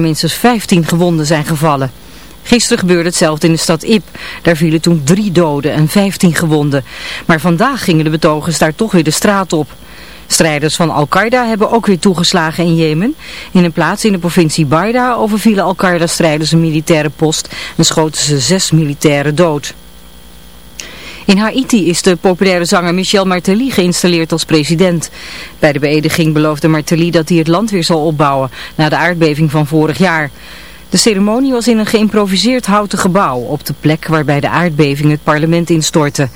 minstens 15 gewonden zijn gevallen. Gisteren gebeurde hetzelfde in de stad Ib. Daar vielen toen drie doden en 15 gewonden. Maar vandaag gingen de betogers daar toch weer de straat op. Strijders van Al-Qaeda hebben ook weer toegeslagen in Jemen. In een plaats in de provincie Baida overvielen Al-Qaeda-strijders een militaire post en schoten ze zes militairen dood. In Haiti is de populaire zanger Michel Martelly geïnstalleerd als president. Bij de beëdiging beloofde Martelly dat hij het land weer zal opbouwen na de aardbeving van vorig jaar. De ceremonie was in een geïmproviseerd houten gebouw op de plek waarbij de aardbeving het parlement instortte.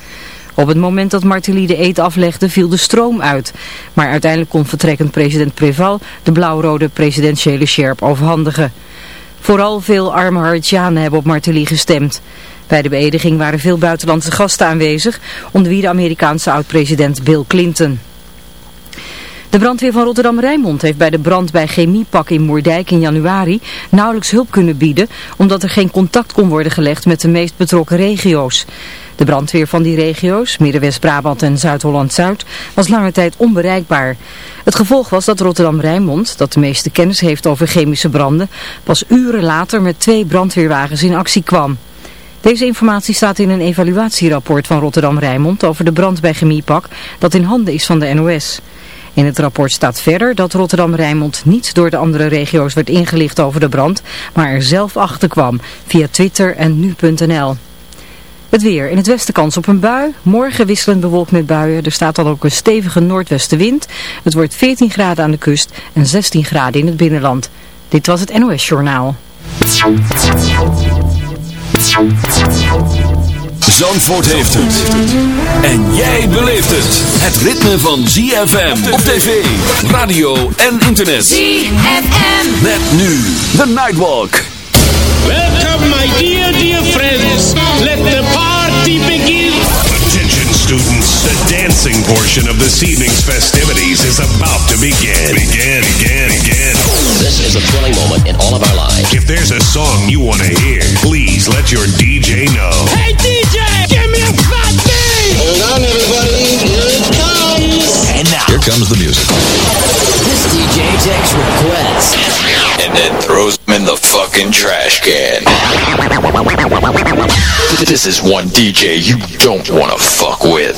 Op het moment dat Martelly de eet aflegde viel de stroom uit. Maar uiteindelijk kon vertrekkend president Preval de blauw-rode presidentiële sjerp overhandigen. Vooral veel arme Haitianen hebben op Martelly gestemd. Bij de beëdiging waren veel buitenlandse gasten aanwezig, onder wie de Amerikaanse oud-president Bill Clinton. De brandweer van Rotterdam-Rijnmond heeft bij de brand bij Chemiepak in Moerdijk in januari nauwelijks hulp kunnen bieden, omdat er geen contact kon worden gelegd met de meest betrokken regio's. De brandweer van die regio's, Midden-West-Brabant en Zuid-Holland-Zuid, was lange tijd onbereikbaar. Het gevolg was dat Rotterdam-Rijnmond, dat de meeste kennis heeft over chemische branden, pas uren later met twee brandweerwagens in actie kwam. Deze informatie staat in een evaluatierapport van Rotterdam-Rijnmond over de brand bij Chemiepak dat in handen is van de NOS. In het rapport staat verder dat Rotterdam-Rijnmond niet door de andere regio's werd ingelicht over de brand, maar er zelf achter kwam via Twitter en nu.nl. Het weer. In het westen kans op een bui. Morgen wisselend bewolkt met buien. Er staat dan ook een stevige noordwestenwind. Het wordt 14 graden aan de kust en 16 graden in het binnenland. Dit was het NOS Journaal. Zandvoort heeft het. En jij beleeft het. Het ritme van ZFM op tv, radio en internet. ZFM. Met nu The Nightwalk. Welcome my dear, dear friends. Let the party begin. Attention students, the dancing portion of this evening's festivities is about to begin. Begin, begin, begin. This is a thrilling moment in all of our lives. If there's a song you want to hear, please let your DJ know. Hey DJ, give me a fat beat. Hold on everybody, here it comes. And now, here comes the music. This DJ takes requests. and then throws them in the fucking trash can. This is one DJ you don't wanna fuck with.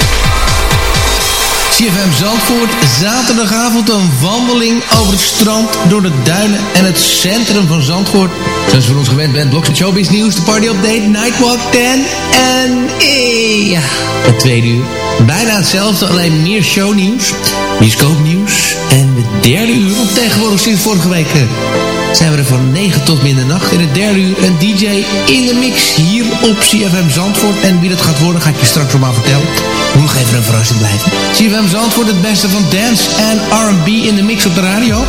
CFM Zandvoort, zaterdagavond een wandeling over het strand, door de duinen en het centrum van Zandvoort. Zoals je van ons gewend bent, Blocks Showbiz Nieuws, de Party Update, Nightwalk 10 en ja, het tweede uur. Bijna hetzelfde, alleen meer shownieuws, bioscoopnieuws en de derde uur. Want tegenwoordig sinds vorige week eh, zijn we er van 9 tot middernacht. In het derde uur een DJ in de mix hier op CFM Zandvoort. En wie dat gaat worden, ga ik je straks allemaal vertellen. Moet nog even een verrassing blijven. CFM Zandvoort, het beste van dance en R&B in de mix op de radio.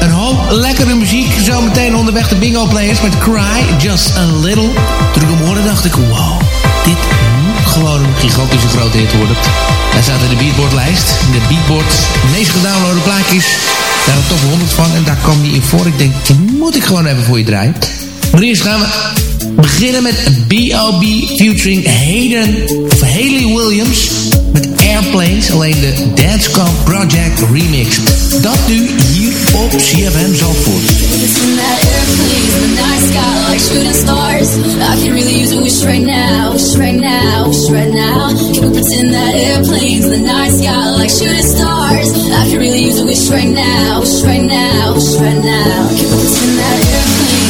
Een hoop lekkere muziek. Zometeen onderweg de bingo players met Cry, Just a Little. Toen ik hem hoorde dacht ik, wow, dit gewoon een gigantische grote hit worden. Hij staat in de beatboardlijst. De beatboard, meest gedownloade plaatjes. Daar een top 100 van en daar kwam die in voor. Ik denk, die moet ik gewoon even voor je draaien. Maar eerst gaan we beginnen met B.O.B. featuring Hayden, of Haley Williams Airplanes, alleen de Dance Camp Project remix. Dat nu hier op CFM Zandvoort. I can really use a wish right now, wish right now, wish right now. Can we pretend that airplanes in the night sky like shooting stars? I can really use a wish right now, wish right now, wish right now. Can we pretend that airplanes?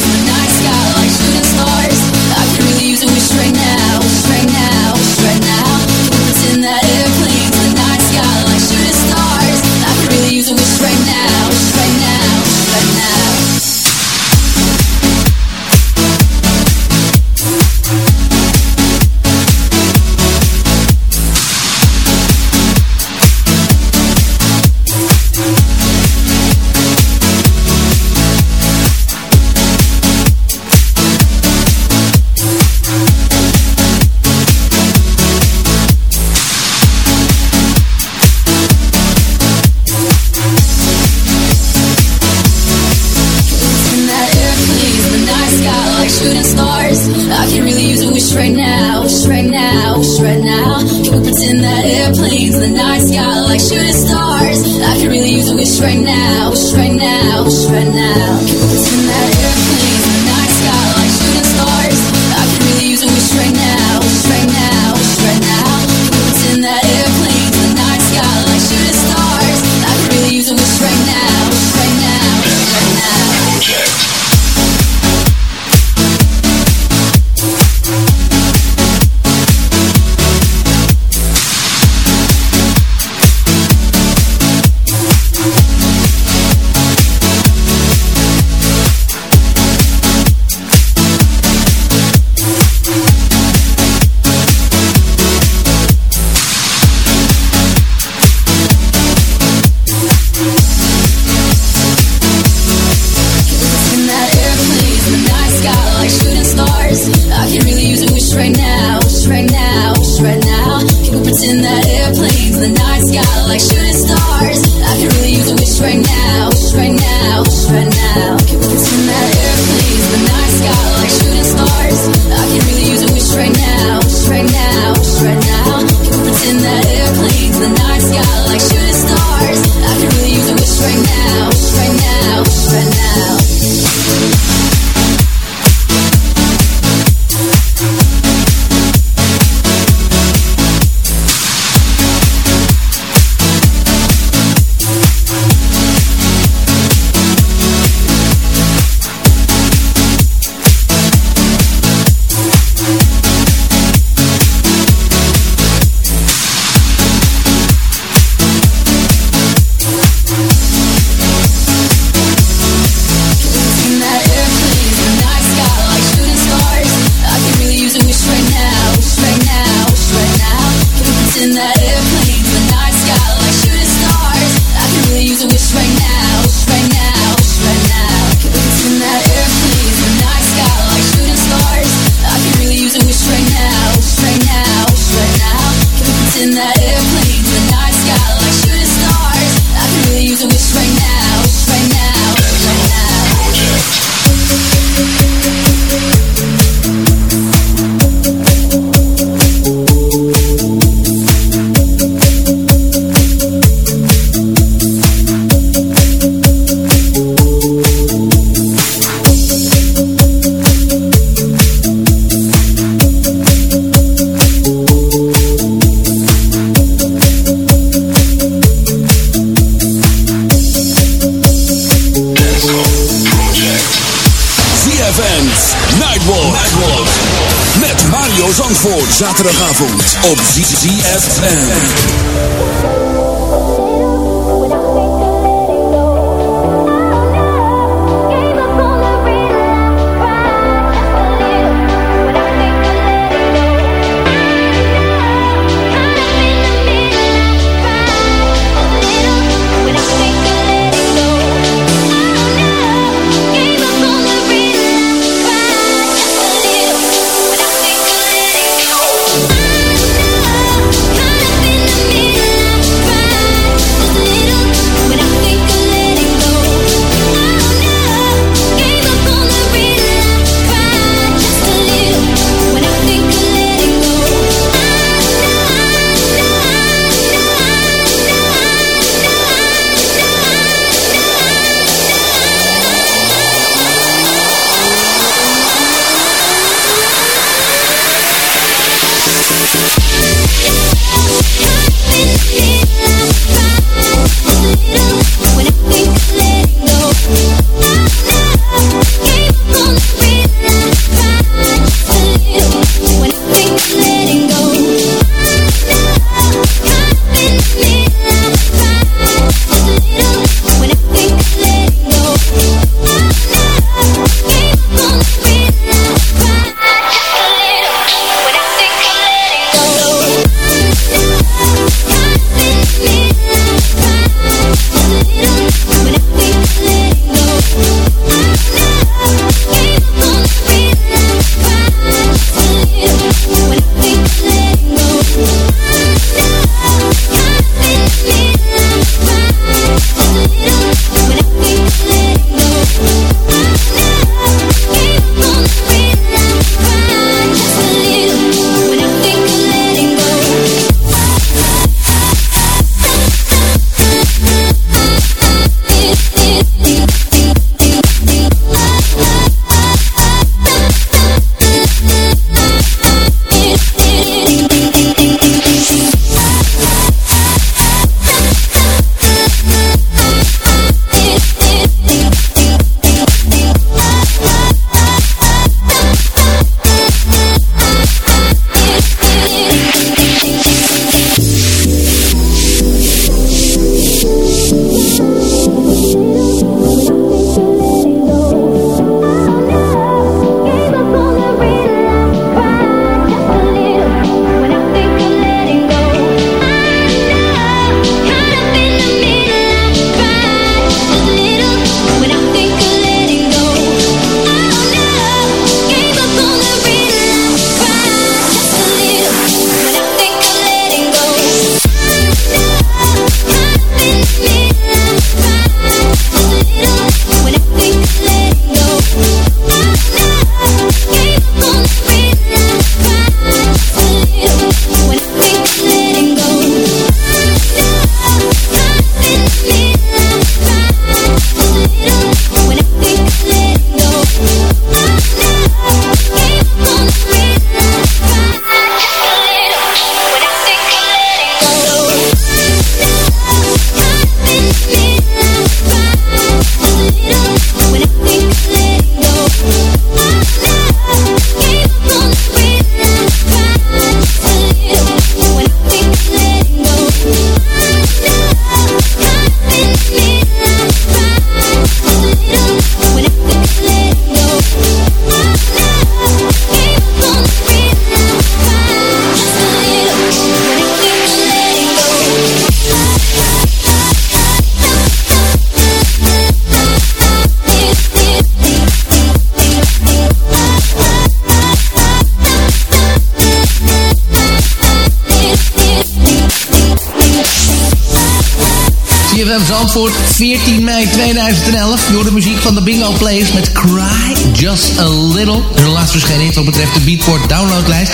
CFM Zandvoort, 14 mei 2011. Door de muziek van de Bingo Players met Cry Just a Little. Hun laatst verschenen hit wat betreft de Beatport downloadlijst.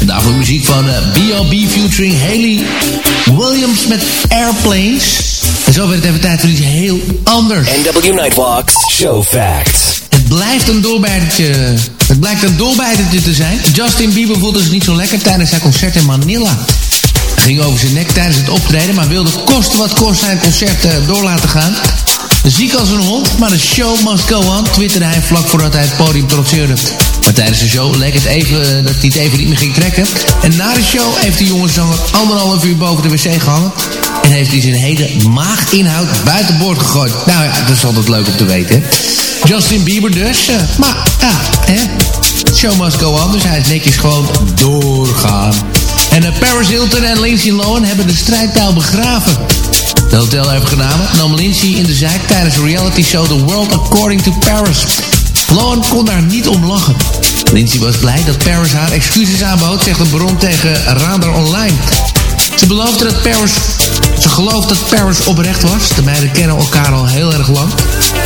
En daarvoor muziek van uh, B.O.B. featuring Haley Williams met Airplanes. En zo werd het even tijd voor iets heel anders. NW Nightwalks Show Facts. Het blijft een doorbijtertje. Het blijkt een doorbijtertje te zijn. Justin Bieber voelde zich niet zo lekker tijdens zijn concert in Manila. Ging over zijn nek tijdens het optreden, maar wilde kosten wat kost zijn concert uh, door laten gaan. Ziek als een hond, maar de show must go on, twitterde hij vlak voordat hij het podium trotseerde. Maar tijdens de show leek het even dat hij het even niet meer ging trekken. En na de show heeft de jongenzanger anderhalf uur boven de wc gehangen. En heeft hij zijn hele maaginhoud buitenboord gegooid. Nou ja, dat is altijd leuk om te weten. Justin Bieber dus. Uh, maar ja, hè. Show must go on, dus hij is netjes gewoon doorgaan. En uh, Paris Hilton en Lindsay Lohan hebben de strijdtaal begraven. De hotelerfgename nam Lindsay in de zaak tijdens de reality show The World According to Paris. Lohan kon daar niet om lachen. Lindsay was blij dat Paris haar excuses aanbood, zegt een bron tegen Radar Online. Ze beloofde dat Paris... Ze gelooft dat Paris oprecht was. De meiden kennen elkaar al heel erg lang.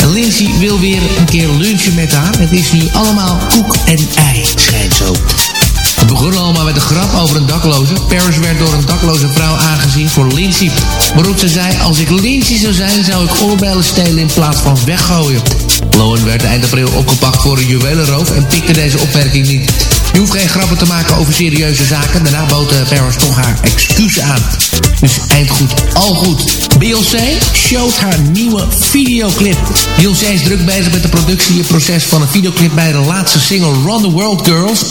En Lindsay wil weer een keer lunchen met haar. Het is nu allemaal koek en ei, schijnt zo. We begonnen allemaal met een grap over een dakloze. Paris werd door een dakloze vrouw aangezien voor Lindsay. Waarop ze zei, als ik Lindsay zou zijn, zou ik oorbellen stelen in plaats van weggooien. Lohan werd eind april opgepakt voor een juwelenroof en pikte deze opmerking niet. Je hoeft geen grappen te maken over serieuze zaken. Daarna bood Paris toch haar excuus aan. Dus eind goed, al goed. Beyoncé showt haar nieuwe videoclip. Beyoncé is druk bezig met de productieproces van een videoclip bij de laatste single Run the World Girls.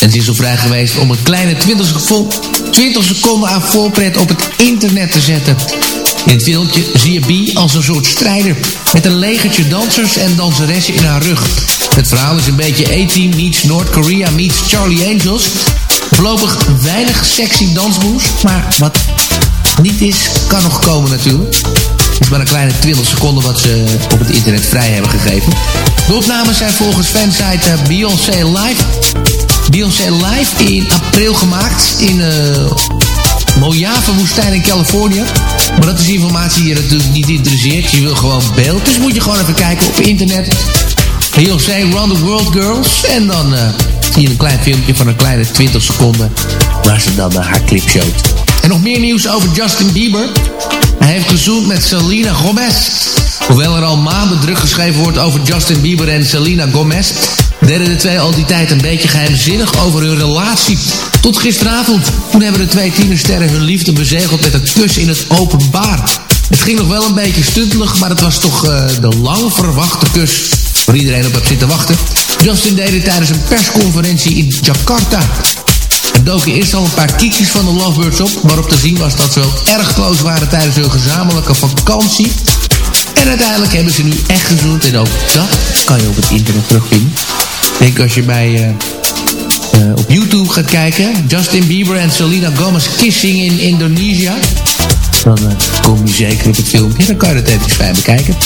En ze is zo vrij geweest om een kleine 20 seconden, 20 seconden aan voorpret op het internet te zetten. In het filmpje zie je B als een soort strijder met een legertje dansers en danseressen in haar rug. Het verhaal is een beetje A-Team meets North Korea meets Charlie Angels. Voorlopig weinig sexy dansmoes, maar wat niet is, kan nog komen natuurlijk. Het is maar een kleine 20 seconden wat ze op het internet vrij hebben gegeven. De opnames zijn volgens fansite Beyoncé Live Beyoncé live in april gemaakt in uh, Mojave woestijn in Californië. Maar dat is informatie die je natuurlijk niet interesseert. Je wil gewoon beeld. Dus moet je gewoon even kijken op internet. Beyoncé Run the World Girls. En dan uh, zie je een klein filmpje van een kleine 20 seconden. Waar ze dan uh, haar clip showt. En nog meer nieuws over Justin Bieber. Hij heeft gezoend met Selena Gomez. Hoewel er al maanden druk geschreven wordt over Justin Bieber en Selena Gomez deden de twee al die tijd een beetje geheimzinnig over hun relatie. Tot gisteravond, toen hebben de twee tienersterren hun liefde bezegeld met een kus in het openbaar. Het ging nog wel een beetje stuntelig, maar het was toch uh, de lang verwachte kus waar iedereen op heeft zitten wachten. Justin deed het tijdens een persconferentie in Jakarta. Er doken eerst al een paar kiekjes van de Lovebirds op, waarop te zien was dat ze wel erg close waren tijdens hun gezamenlijke vakantie. En uiteindelijk hebben ze nu echt gezoend en ook dat kan je op het internet terugvinden. Ik denk als je bij uh, uh, op YouTube gaat kijken, Justin Bieber en Selena Gomez kissing in Indonesië. Dan uh, kom je zeker op het filmpje. Dan kan je dat even fijn bekijken.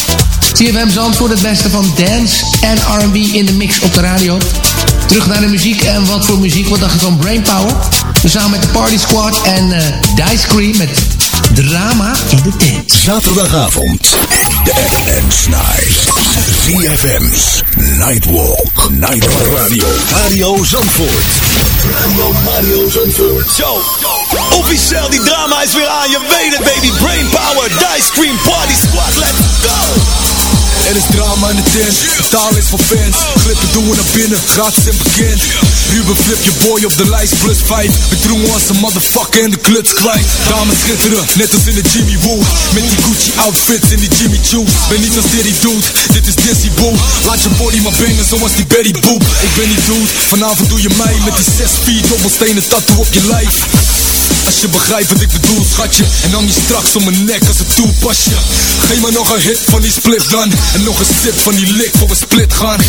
CFM Zandvoort, het beste van dance en R&B in de mix op de radio. Terug naar de muziek. En wat voor muziek? Wat dacht je van Brainpower? We samen met de Party Squad en uh, Dice Cream met Drama in de tent. Zaterdagavond. Dead and Night. ZFM's Nightwalk. Nightwalk Radio. Radio Zandvoort. Radio Mario Zandvoort. Zo. Officieel, die drama is weer aan. Je weet het, baby. Brainpower, Dice Cream, Party Squad. Let's go. Er is drama in de tent, taal is voor fans. Glippen doen we naar binnen, gratis en bekend Ruben flip je boy op de lijst. Plus 5 Bedroen was een motherfucker en de kluts kwijt. Dames schitteren, net als in de Jimmy Woo. Met die Gucci outfits en die Jimmy Choo Ben niet als Diddy Dude, dit is Dizzy Boo Laat je body maar bangen zoals die Betty Boop. Ik ben niet dude, vanavond doe je mij Met die 6 feet. Dobbelstenen tattoo op je lijf als je begrijpt wat ik bedoel, schatje En hang je straks om mijn nek als het toepasje. Geef me nog een hit van die split dan En nog een sip van die lik voor we split gaan.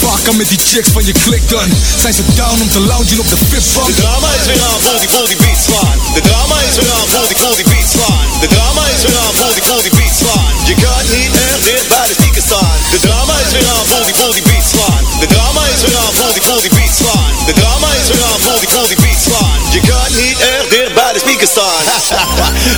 Vaker met die chicks van je klik dan. Zijn ze down om te loungen op de fitbank De drama is weer aan, voel die, voel die beat slaan De drama is weer aan, voel die, voel die beat slaan De drama is weer aan, voel die, voel die beat slaan Je kan niet erg dicht bij de staan. De drama is weer aan, voel die, voel die beat slaan De drama is weer aan, voel die, voel die beat slaan De drama is weer aan, voel die, voel die beat slaan Je kan niet erg dicht bij de.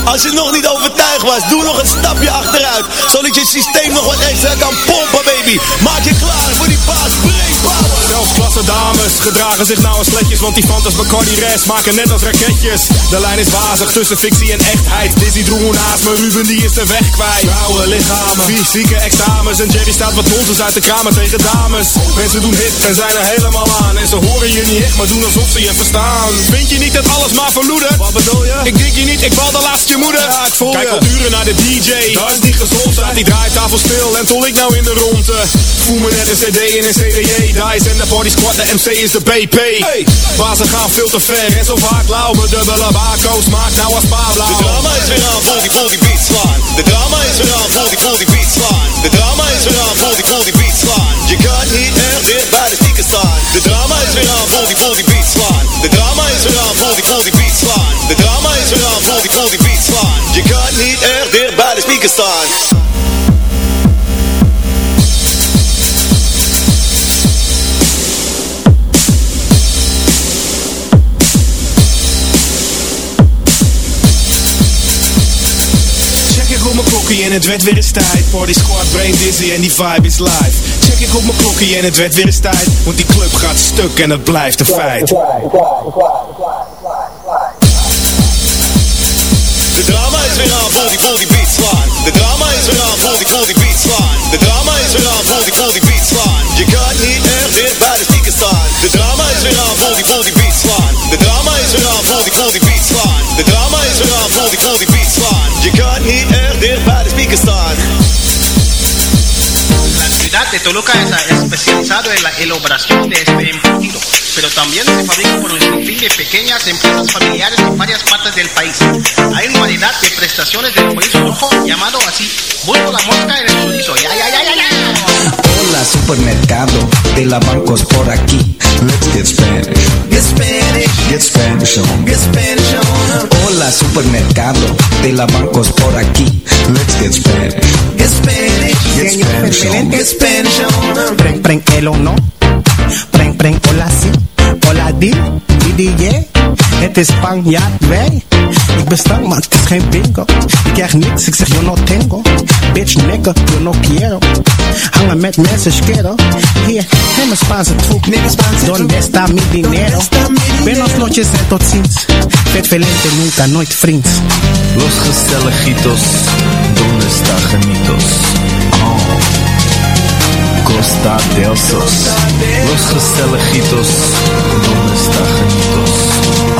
Als je nog niet overtuigd was, doe nog een stapje achteruit. Zodat je systeem nog wat extra kan pompen, baby. Maak je klaar voor die baas, breekpower. Zelfs klasse dames gedragen zich nou als sletjes Want die fantas Bacardi rest maken net als raketjes De lijn is wazig tussen fictie en echtheid Dizzy droeg naast me, Ruben die is de weg kwijt Vrouwen, lichamen, fysieke examens En Jerry staat wat nonsens uit de kamer tegen dames Mensen doen hit en zijn er helemaal aan En ze horen je niet echt, maar doen alsof ze je verstaan Vind je niet dat alles maar verloeden? Wat bedoel je? Ik denk je niet, ik bal de laatste je moeder. Ja, ik voel Kijk al uren naar de DJ, dat is niet gezond Staat die draaitafel stil en tol ik nou in de ronde Voel me net een cd in een CDJ Dice en de party squad, de MC is de BP hey. Bazen gaan veel te ver. En zo vaak lauw Me dubbele bako's maakt nou als Pablo De drama is weer aan, voel die, voel die beat slaan. De drama is weer aan, voel die, voel die beat slaan. De drama is weer aan, voel die, voel die beat slaan. Je kan niet erg dicht bij de speakers staan. De drama is weer aan, voel die, voel die beat slaan. De drama is weer aan, voel die, voel die beat slaan De drama is weer aan, voel die, voel die beat slaan Je kan niet erg dicht bij de speakers staan. En het werd weer eens tijd. Party squad, brain dizzy en die vibe is live. Check ik op mijn klokkie en het werd weer eens tijd. Want die club gaat stuk en het blijft een feit De drama is weer aan, voel die, voel die beat slaan De drama is weer aan, voel die, voel die beat slaan De drama is weer aan, voel die, voel die beat slaan Je kan niet erg dicht bij de speakers staan. De drama is weer aan, voel die, voel die beat slaan De drama is weer aan, voel die, voel die beat slaan De drama is weer aan, voel die, voel die beat slaan Je kan niet erg dicht bij de speakers staan. La ciudad de Toluca es especializado en la elaboración de este embutido, pero también se fabrica por un sinfín de pequeñas empresas familiares en varias partes del país. Hay una variedad de prestaciones del chorizo rojo llamado así, busco la mosca en el chorizo. Ya, ya, ya, ya, ya. Hola supermercado de la bancos por aquí. Let's get Spanish. Get Spanish. Get Spanish on. Get Spanish on. Hola supermercado de la bancos por aquí. Let's get Spanish. Get Spanish. On. Get Spanish on. Preng, preng, elo no. Preng, preng, hola si. Hola di, di, di, yeah. Het is Spanjaard, wij. Ik ben stank, maar het is geen bingo. Ik krijg niks, ik zeg yo no tengo. Bitch, nigga, yo no quiero. Hangen met mensen, schero. Hier, neem een Spaanse troep. Donde está mi dinero? Buenos noches en tot ziens. Vet velente, nunca, nooit vriends. Los gezelligitos, donde está genitos? Oh. Costa del Sos. Los gezelligitos, donde está genitos?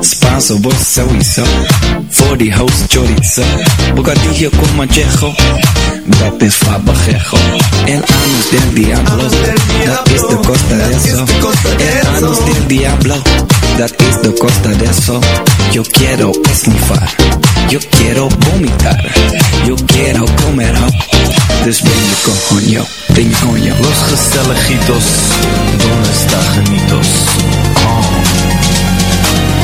Spanso, sowieso. Voor die host chorizo. Bocadillo con manchejo. Dat is fabajejo. El anus del diablo. Dat is de costa de eso. El anus del diablo. Dat is de costa de eso. Yo quiero esnifar. Yo quiero vomitar. Yo quiero comer ho. Dus ben je coño. Ben je coño. Los gezelligitos, donde está genitos? Oh.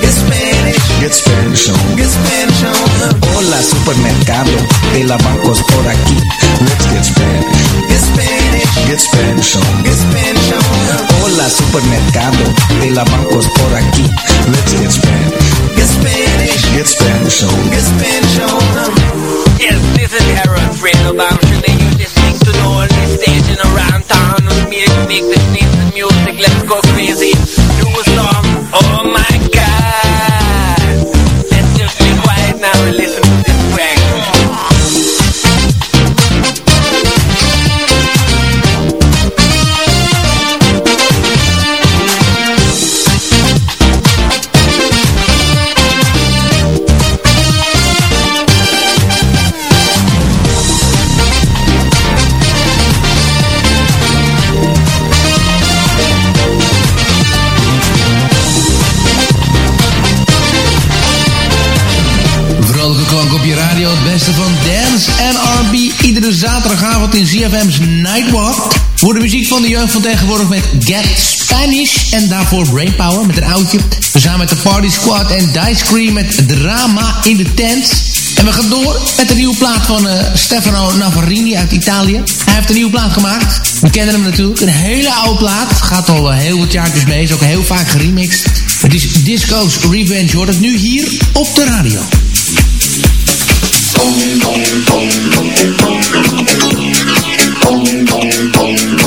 Get Spanish. Get Spanish on. Get Spanish on. Hola supermercado de la bancos por aquí. Let's get Spanish. Get Spanish. Get Spanish on. Get Spanish on. Hola supermercado de la bancos por aquí. Let's get Spanish. Get Spanish. Get Spanish on. Get Spanish on. Yes, this is Harold Fredo Bamshin and you're listening to the only station around town with me to make the sneeze and music. Let's go crazy. Do a song. Oh my in ZFM's Nightwalk. Voor de muziek van de jeugd van tegenwoordig met Get Spanish. En daarvoor Brainpower met een oudje. Samen met de Party Squad en Dice Cream met Drama in de Tent. En we gaan door met de nieuwe plaat van uh, Stefano Navarini uit Italië. Hij heeft een nieuwe plaat gemaakt. We kennen hem natuurlijk. Een hele oude plaat. Gaat al uh, heel wat jaartjes mee. Is ook heel vaak geremixed. Het is Disco's Revenge. Hoort het nu hier op de radio. Boom boom boom.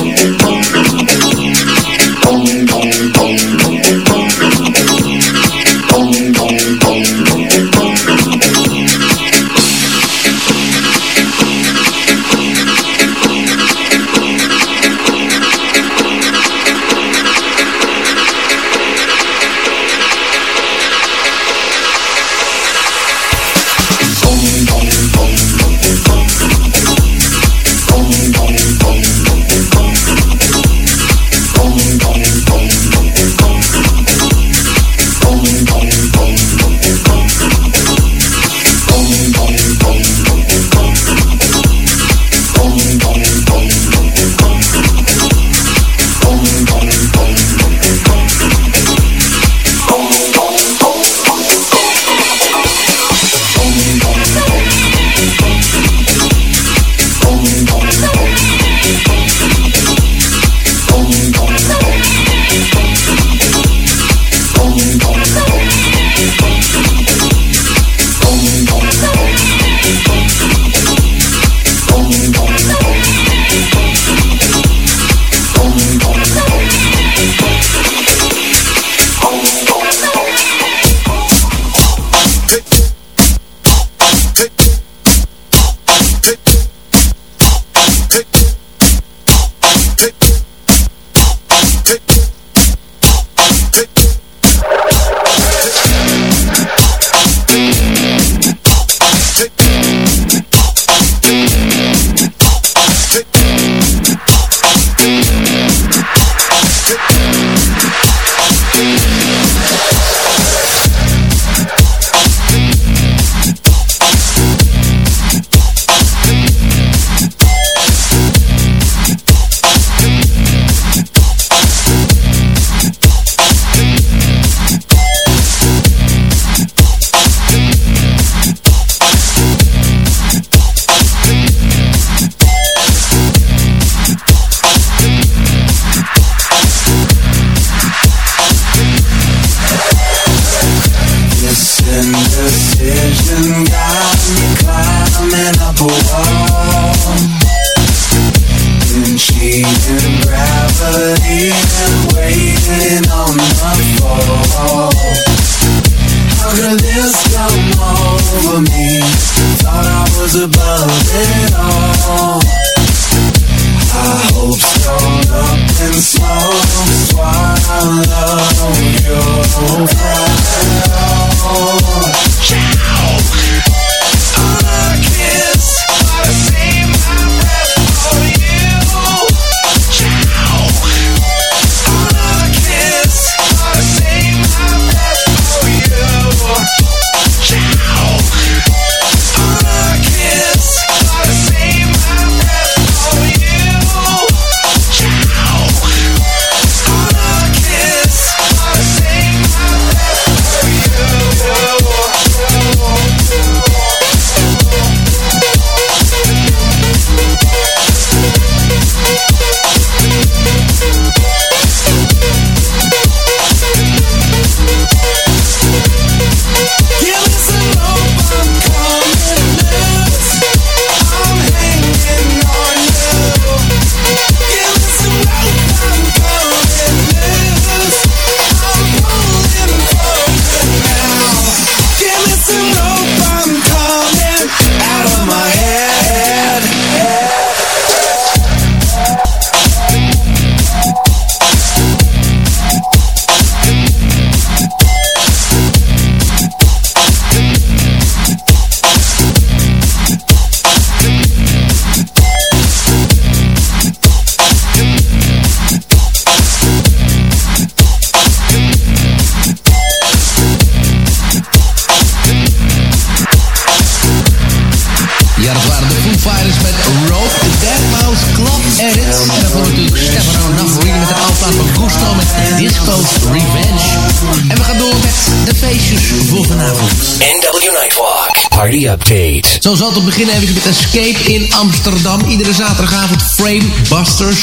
Zoals altijd beginnen even met Escape in Amsterdam. Iedere zaterdagavond Frame Busters.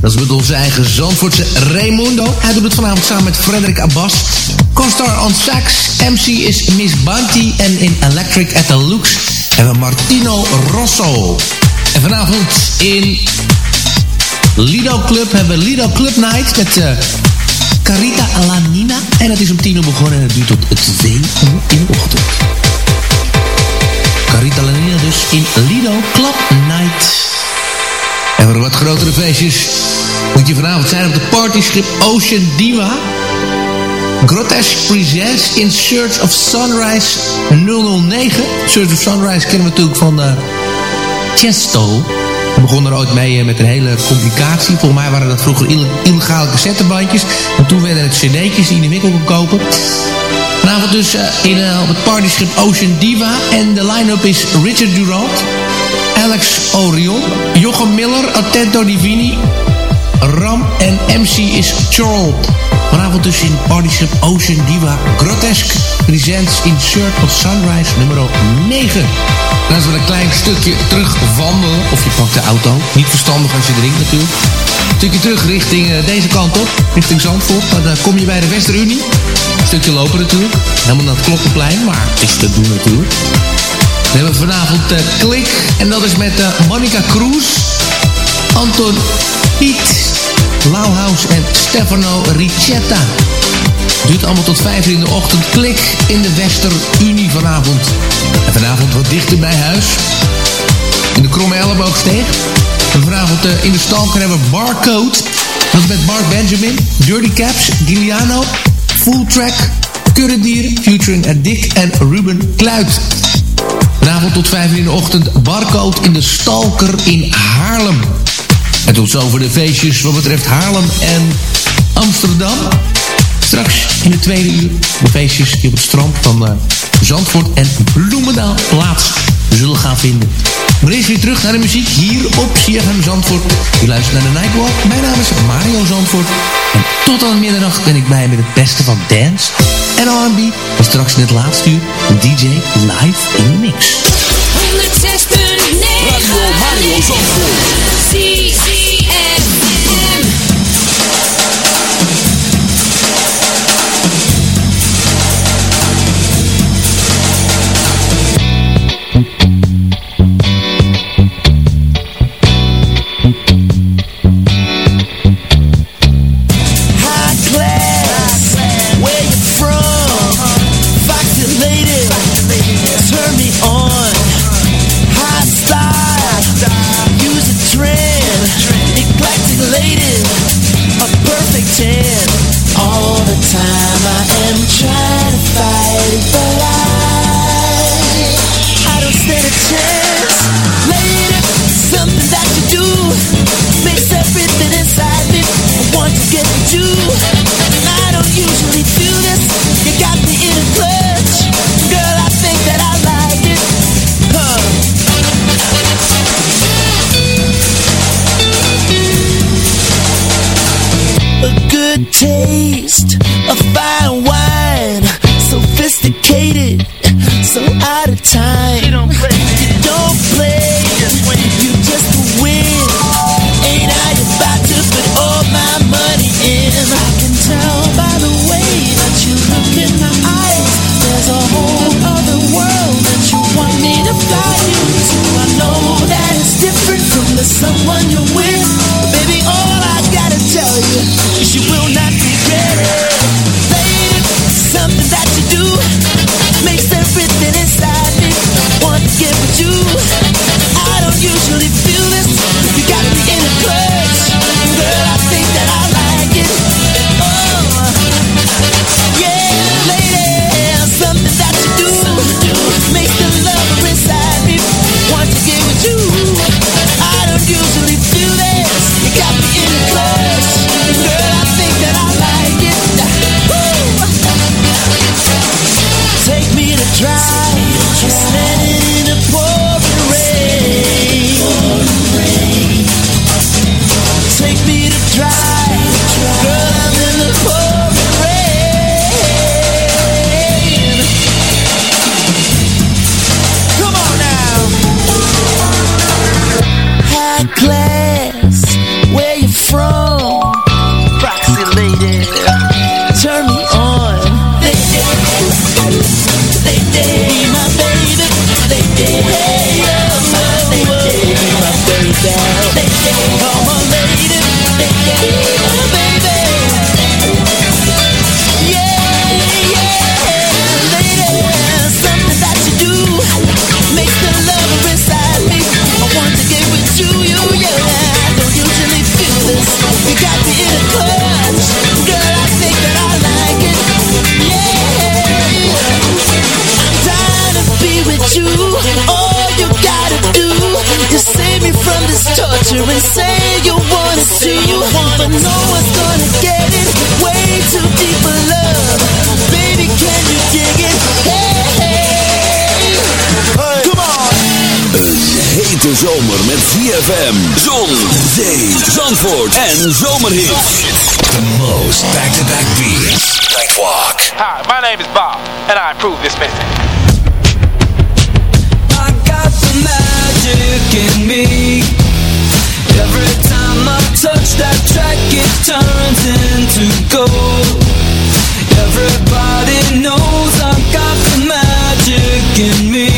Dat is met onze eigen Zandvoortse Raimundo. Hij doet het vanavond samen met Frederik Abbas. Co-star on sax. MC is Miss Bounty. En in Electric at the Lux hebben we Martino Rosso. En vanavond in Lido Club hebben we Lido Club Night met... eh, Carita Alanina. En het is om tien uur begonnen en het duurt tot twee uur in de ochtend. Carita Alanina dus in Lido Club Night. En voor de wat grotere feestjes moet je vanavond zijn op de partyschip Ocean Diva. Grotesque Presents in Search of Sunrise 009. Search of Sunrise kennen we natuurlijk van uh, Chesto. We begonnen er ooit mee eh, met een hele complicatie. Volgens mij waren dat vroeger ill- illegale cassettebandjes. En toen werden het cd'tjes die in de winkel kon. Vanavond dus eh, in, eh, op het partyschip Ocean Diva. En de line-up is Richard Durant, Alex Orion, Jochem Miller, Attento Divini, Ram en MC is Charles. Vanavond dus in partyship Ocean Diva Grotesque Presents in Search of Sunrise nummer 9. En als we een klein stukje terug wandelen, of je pakt de auto, niet verstandig als je drinkt natuurlijk. Een stukje terug richting eh, deze kant op, richting Zandvoort. Dan kom je bij de Westerunie. Een stukje lopen natuurlijk, helemaal naar het Klokkenplein, maar is te doen natuurlijk. We hebben vanavond eh, Klik. En dat is met eh, Monica Cruz, Anton Piet, Lauhaus en Stefano Ricetta. Duurt allemaal tot vijf uur in de ochtend. Klik in de Westerunie vanavond. En vanavond wat dichter bij huis. In de Kromme Elleboogsteeg. En vanavond eh, in de Stalker hebben we Barcode. Dat is met Mark Benjamin, Dirty Caps, Giuliano, Full Track, Kurredier, featuring Dick en Ruben Kluit. Vanavond tot 5 uur in de ochtend Barcode in de Stalker in Haarlem. En tot zover de feestjes wat betreft Haarlem en Amsterdam. Straks in de tweede uur de feestjes die op het strand van eh, Zandvoort en Bloemendaal plaats zullen gaan vinden. Maar eerst weer terug naar de muziek hier op CFM Zandvoort. Je luistert naar de Nightwalk. Mijn naam is Mario Zandvoort. En tot aan middernacht ben ik bij met het beste van dance en R&B. En straks in het laatste uur een DJ live in de mix. 106.9 Radio Mario Zandvoort. Zee, Zandvoort en Zomerhits. The most back-to-back -back beats. Nightwalk. Hi, my name is Bob, and I approve this message. I got the magic in me. Every time I touch that track, it turns into gold. Everybody knows I got the magic in me.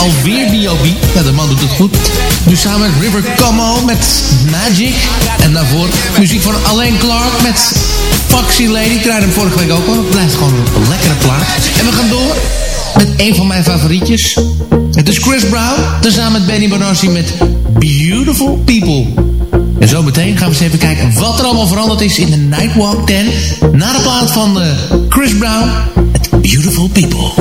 Alweer B.O.B. Ja, de man doet het goed. Nu samen met River Como met Magic. En daarvoor muziek van Alain Clark met Foxy Lady. Ik draaide hem vorige week ook al. Het blijft gewoon een lekkere plaat. En we gaan door met een van mijn favorietjes. Het is Chris Brown. Tezamen met Benny Bonassi met Beautiful People. En zo meteen gaan we eens even kijken wat er allemaal veranderd is in de Nightwalk 10. Na de plaat van eh, Chris Brown, met Beautiful People.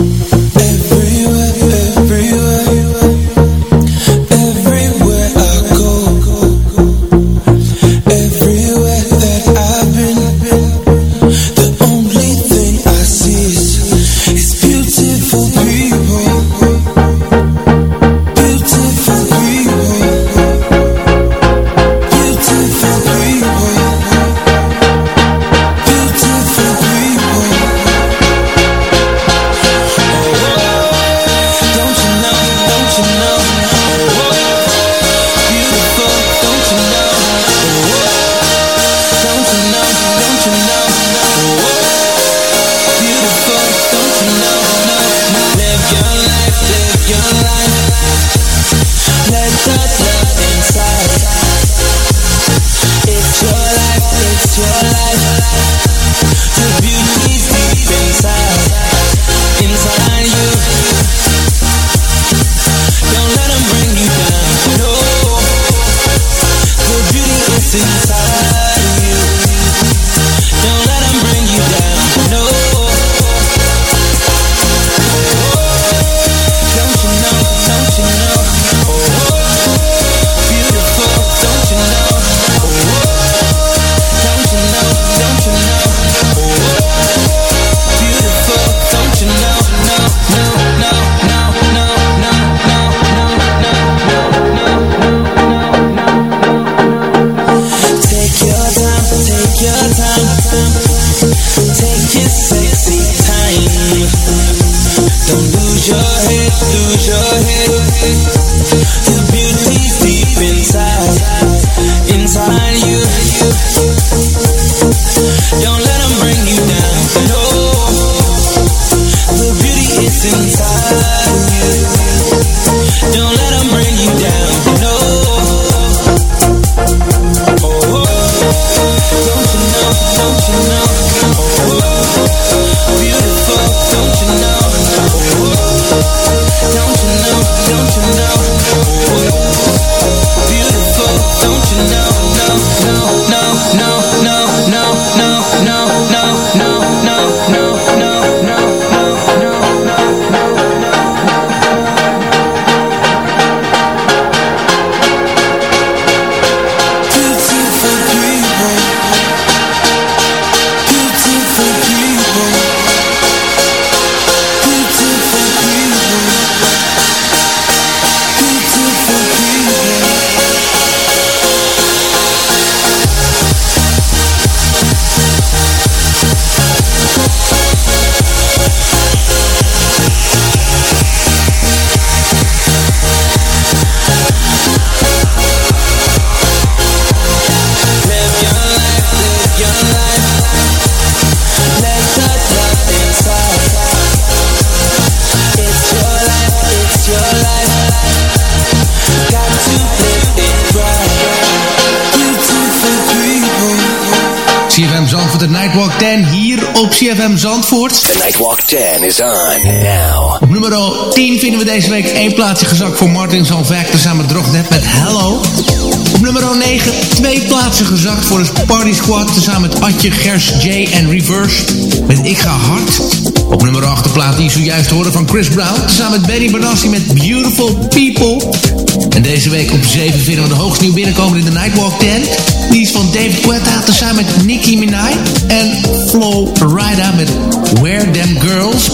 CFM Zandvoort. The Nightwalk 10 is on now. Op nummer 10 vinden we deze week één plaatsje gezakt voor Martin Zalvac tezamen met Drognet met Hello. Op nummer 9 twee plaatsen gezakt voor de Party Squad tezamen met Atje, Gers, Jay en Reverse met Ik Ga Hard. Op nummer 8 de plaat die je zojuist hoorde van Chris Brown tezamen met Benny Benassi met Beautiful People. En deze week op 7 vinden we de hoogst nieuw binnenkomen in de Nightwalk 10. Die is van David Guetta tezamen met Nicki Minaj en Flo Rida met Where Them Girls.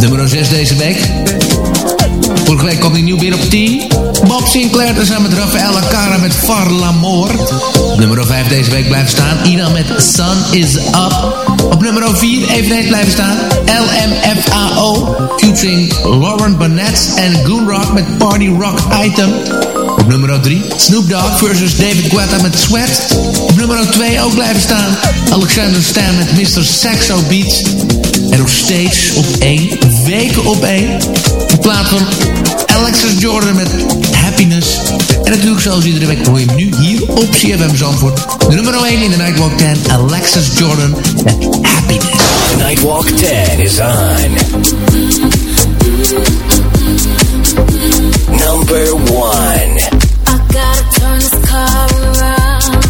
Nummer 6 deze week. Vorige week kwam hij nieuw binnen op 10. Bob Sinclair tezamen met Rafael Cara met Far l'Amour. Nummer 5 deze week blijft staan. Ina met Sun Is Up. Op nummer 4 eveneens blijven staan. LMFAO. Featuring Lauren Burnett en Goonrock met Party Rock Item. Op nummer 3 Snoop Dogg versus David Guetta met Sweat. Op nummer 2 ook blijven staan. Alexander Stan met Mr. Saxo Beats. En nog steeds op 1. Weken op 1. Van Alexis Jordan met Happiness. En natuurlijk zoals iedere week hoor je hem nu hier op CFM Zandvoort. De nummer 1 in de Nightwalk 10. Alexis Jordan met Happiness. The Nightwalk 10 is on. Number 1. I gotta turn this car around.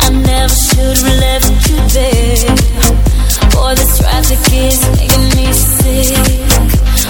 I never should have left you there. Boy, this traffic is making me sick.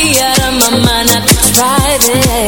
be out of my mind. I've been driving.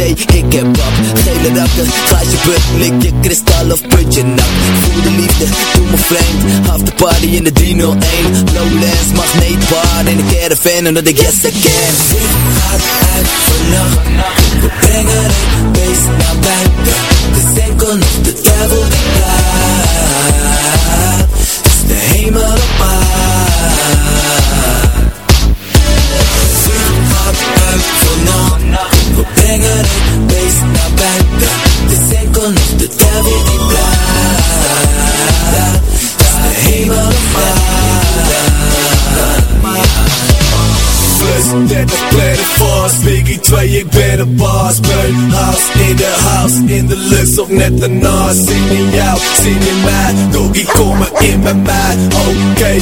De wc, ik heb pap Gele rakken, glaasje put Lik je kristal of putje nak Voel de liefde, doe me vreemd de party in de 301 Lowlands, magneetbar In de caravan en dat ik yes I can gaat uit vannacht We brengen het beest naar buiten Dus enkel nog de duivel die praat Het de hemel op aarde gaat uit vannacht Naar buiten Dus enkel nog de praat Het is de hemel Plus 30 play the force Biggie 2, ik ben de boss Burn house in de house In de lucht of net een nas Zin in jou, zin in mij Doggy, kom maar in bij mij Oké,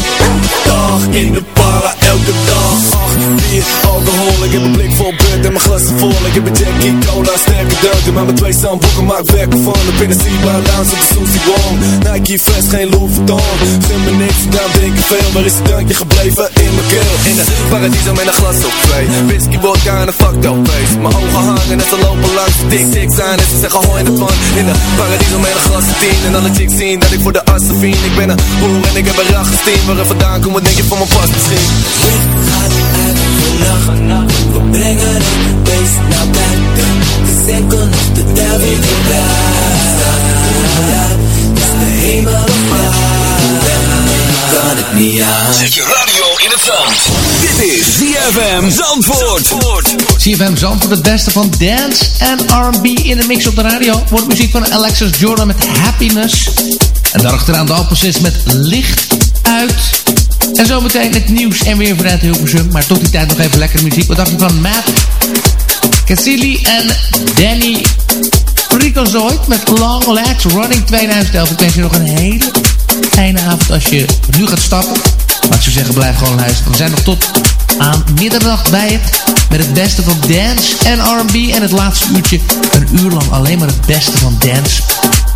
dag in de para Elke dag 8, 4, alcohol Ik heb een blik vol beurt en mijn glas is vol. Ik heb een Jackie Cola, sterke deugden Maar mijn twee stamboeken maak werk van De binnen Seabar Lounge op de Susie Wong Nike Fresh, geen Louis Vuitton. Gun me niks, daar denk ik veel Waar is het drankje gebleven? In mijn keel. In de paradiso met een glas op twee. Whisky, vodka en een fucked up face. Mijn ogen hangen en ze lopen langs de dik dik zijn. En ze zeggen hoi in de pan In de paradiso met een glas op tien. En alle chicks zien dat ik voor de assen vien Ik ben een hoer en ik heb een rachgesteen Waar er vandaan komt, wat denk je van mijn pas misschien? Gaat uit vannacht We brengen het beest naar buiten enkel nog de duivel die praat Het is de hemel op aarde Kan het niet aan Zet je radio in het zand. Dit is ZFM Zandvoort. CFM Zandvoort, het beste van dance en R&B in de mix op de radio. Wordt muziek van Alexis Jordan met Happiness. En daarachteraan de Alpensist met Licht uit. En zometeen het nieuws en weer vanuit Hilversum. Maar tot die tijd nog even lekker muziek. Wat dacht je van Matt Cassili en Danny Freakazoid met Long Legs Running 2011. Ik wens je nog een hele fijne avond als je nu gaat stappen. Maar ik zou zeggen, blijf gewoon luisteren. We zijn nog tot aan middernacht bij het. Met het beste van dance en R&B. En het laatste uurtje een uur lang alleen maar het beste van dance.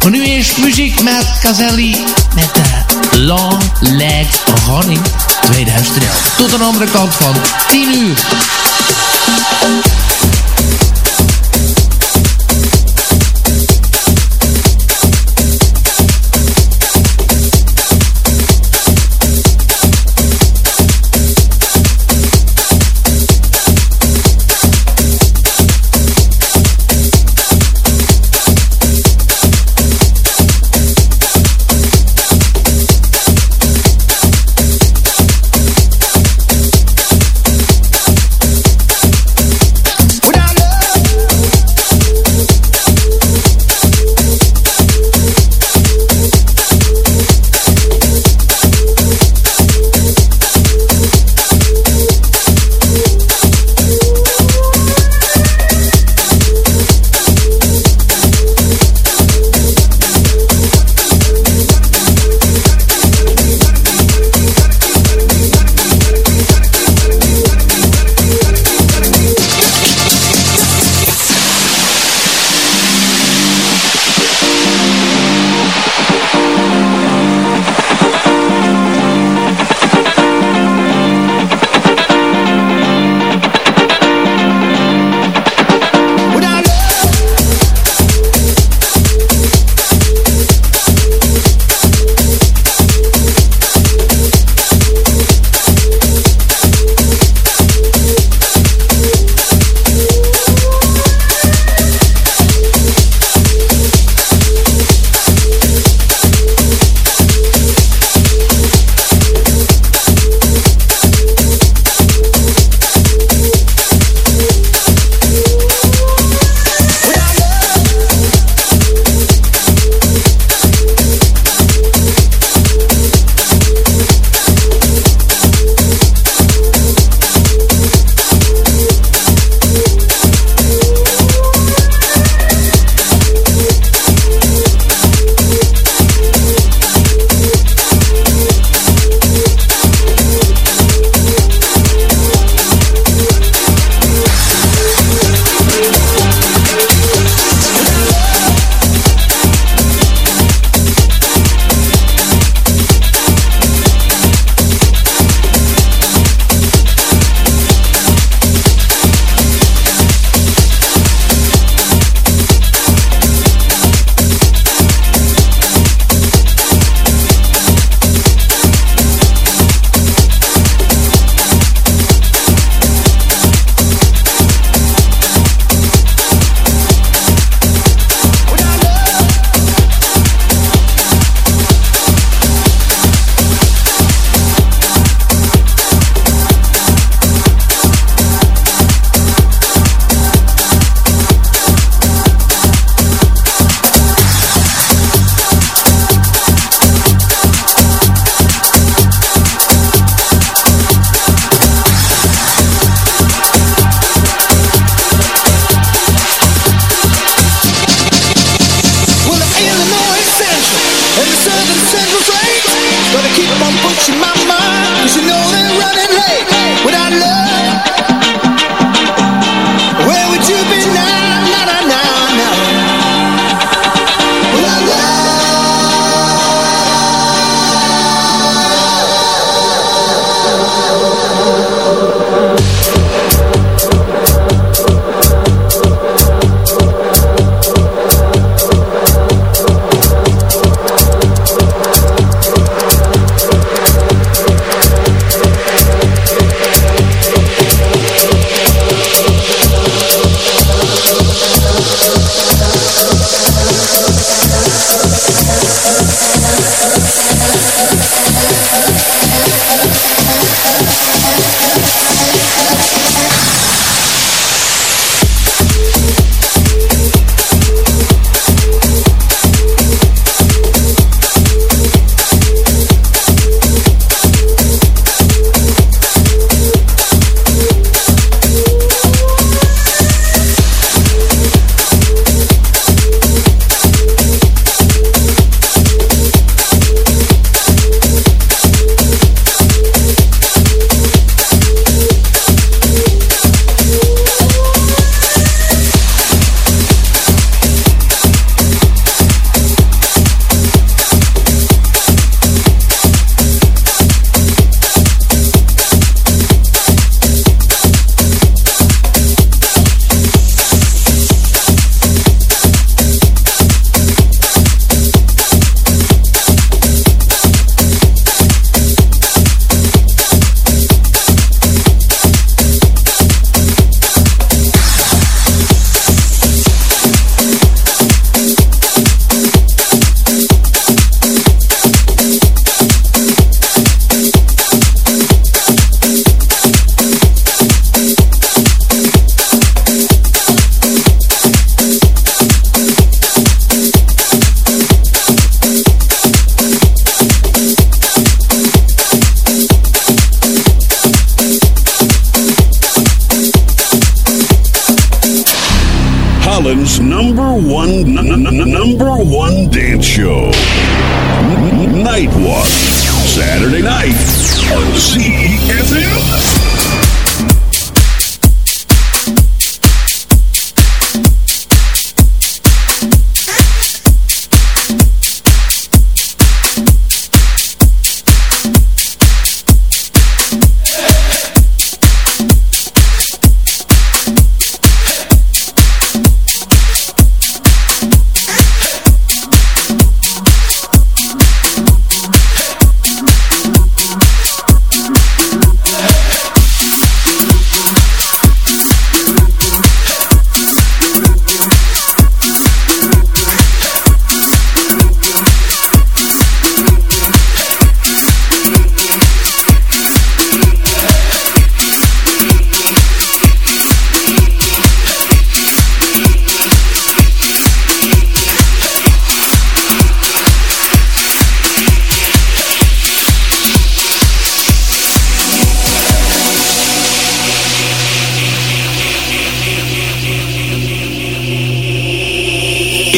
Maar nu eerst muziek met Caselli. Met de Long Legs Running 2011. Tot de andere kant van 10 uur.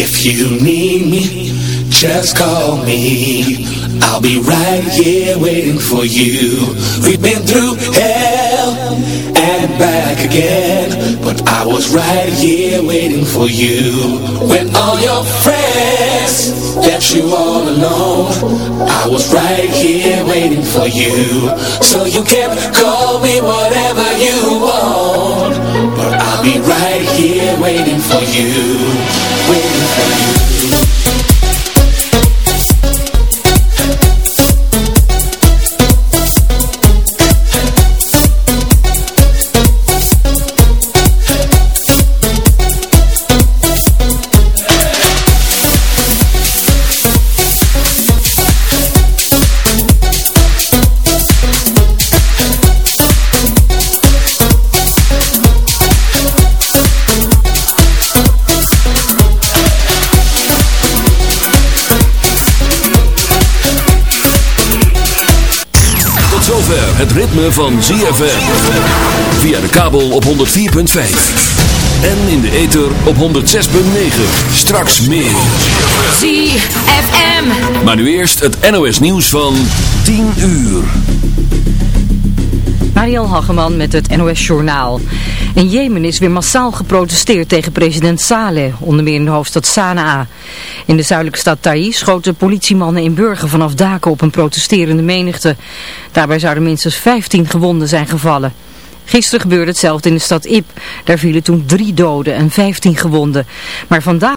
If you need me, just call me. I'll be right here waiting for you. We've been through hell and back again, but I was right here waiting for you. When all your friends left you all alone, I was right here waiting for you. So you can call me whatever you want, but I'll be right here waiting for you, waiting for you. Ritme van ZFM. Via de kabel op 104.5. En in de ether op 106.9. Straks meer. ZFM. Maar nu eerst het NOS nieuws van 10 uur. Mariel Hageman met het NOS Journaal. In Jemen is weer massaal geprotesteerd tegen president Saleh, onder meer in de hoofdstad Sanaa. In de zuidelijke stad Taiz schoten politiemannen in burger vanaf daken op een protesterende menigte. Daarbij zouden minstens 15 gewonden zijn gevallen. Gisteren gebeurde hetzelfde in de stad Ib. Daar vielen toen drie doden en 15 gewonden. Maar vandaag...